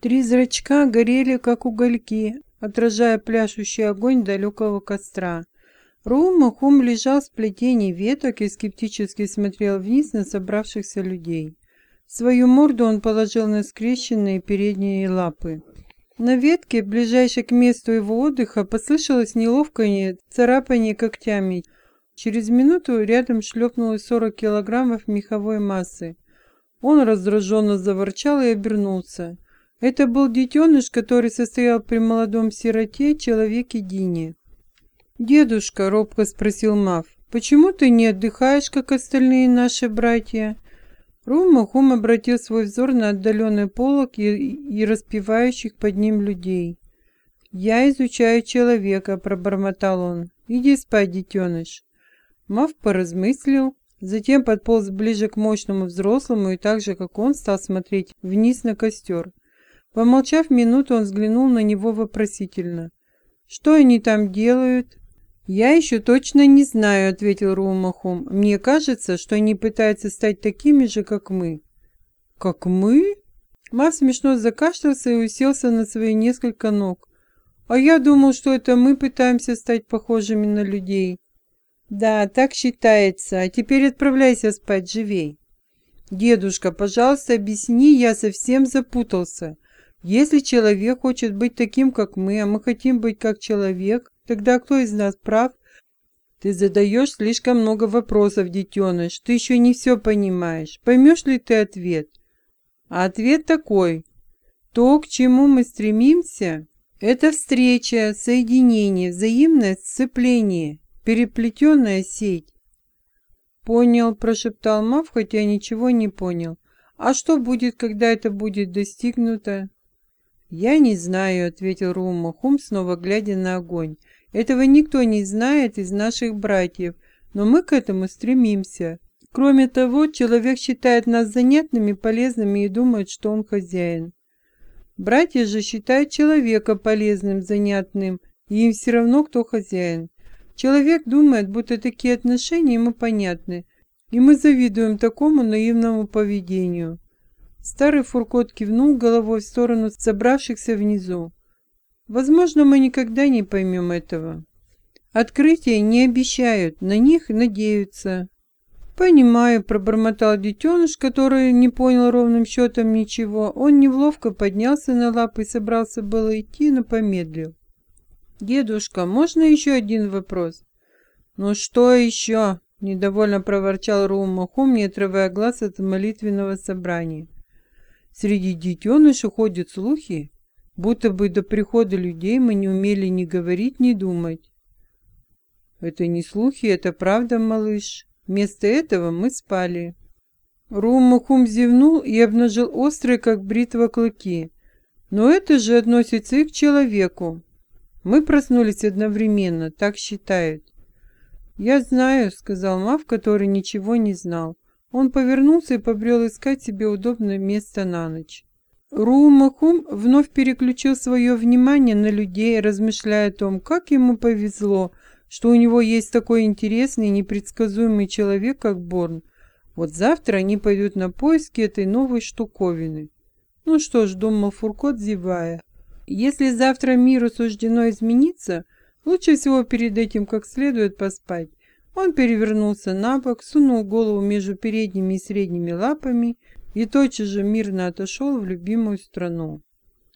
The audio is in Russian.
Три зрачка горели, как угольки, отражая пляшущий огонь далекого костра. Румахум лежал в сплетении веток и скептически смотрел вниз на собравшихся людей. Свою морду он положил на скрещенные передние лапы. На ветке, ближайшей к месту его отдыха, послышалось неловкое царапание когтями. Через минуту рядом шлепнулось 40 килограммов меховой массы. Он раздраженно заворчал и обернулся. Это был детеныш, который состоял при молодом сироте, человеке Дине. «Дедушка», — робко спросил Мав, — «почему ты не отдыхаешь, как остальные наши братья?» Румахум обратил свой взор на отдаленный полок и, и распевающих под ним людей. «Я изучаю человека», — пробормотал он. «Иди спать, детеныш». Мав поразмыслил, затем подполз ближе к мощному взрослому и так же, как он, стал смотреть вниз на костер. Помолчав минуту, он взглянул на него вопросительно. «Что они там делают?» «Я еще точно не знаю», — ответил Румахум. «Мне кажется, что они пытаются стать такими же, как мы». «Как мы?» Мав смешно закашлялся и уселся на свои несколько ног. «А я думал, что это мы пытаемся стать похожими на людей». «Да, так считается. А теперь отправляйся спать живей». «Дедушка, пожалуйста, объясни, я совсем запутался. Если человек хочет быть таким, как мы, а мы хотим быть как человек, тогда кто из нас прав? Ты задаешь слишком много вопросов, детеныш. Ты еще не все понимаешь. Поймешь ли ты ответ? А ответ такой. То, к чему мы стремимся, это встреча, соединение, взаимное сцепление, переплетенная сеть. Понял, прошептал Мав, хотя ничего не понял. А что будет, когда это будет достигнуто? «Я не знаю», — ответил Румахум, снова глядя на огонь. «Этого никто не знает из наших братьев, но мы к этому стремимся. Кроме того, человек считает нас занятными, полезными и думает, что он хозяин. Братья же считают человека полезным, занятным, и им все равно, кто хозяин. Человек думает, будто такие отношения ему понятны, и мы завидуем такому наивному поведению». Старый Фуркот кивнул головой в сторону собравшихся внизу. Возможно, мы никогда не поймем этого. Открытия не обещают, на них надеются. «Понимаю», — пробормотал детеныш, который не понял ровным счетом ничего. Он неловко поднялся на лапы и собрался было идти, но помедлил. «Дедушка, можно еще один вопрос?» «Ну что еще?» — недовольно проворчал Румахум, не отрывая глаз от молитвенного собрания. Среди детенышей ходят слухи, будто бы до прихода людей мы не умели ни говорить, ни думать. Это не слухи, это правда, малыш. Вместо этого мы спали. Румахум зевнул и обнажил острые, как бритва, клыки. Но это же относится и к человеку. Мы проснулись одновременно, так считают. «Я знаю», — сказал Мав, который ничего не знал. Он повернулся и побрел искать себе удобное место на ночь. Руумахум вновь переключил свое внимание на людей, размышляя о том, как ему повезло, что у него есть такой интересный и непредсказуемый человек, как Борн. Вот завтра они пойдут на поиски этой новой штуковины. Ну что ж, думал Фуркот, зевая, если завтра миру суждено измениться, лучше всего перед этим как следует поспать. Он перевернулся на бок, сунул голову между передними и средними лапами и тотчас же мирно отошел в любимую страну.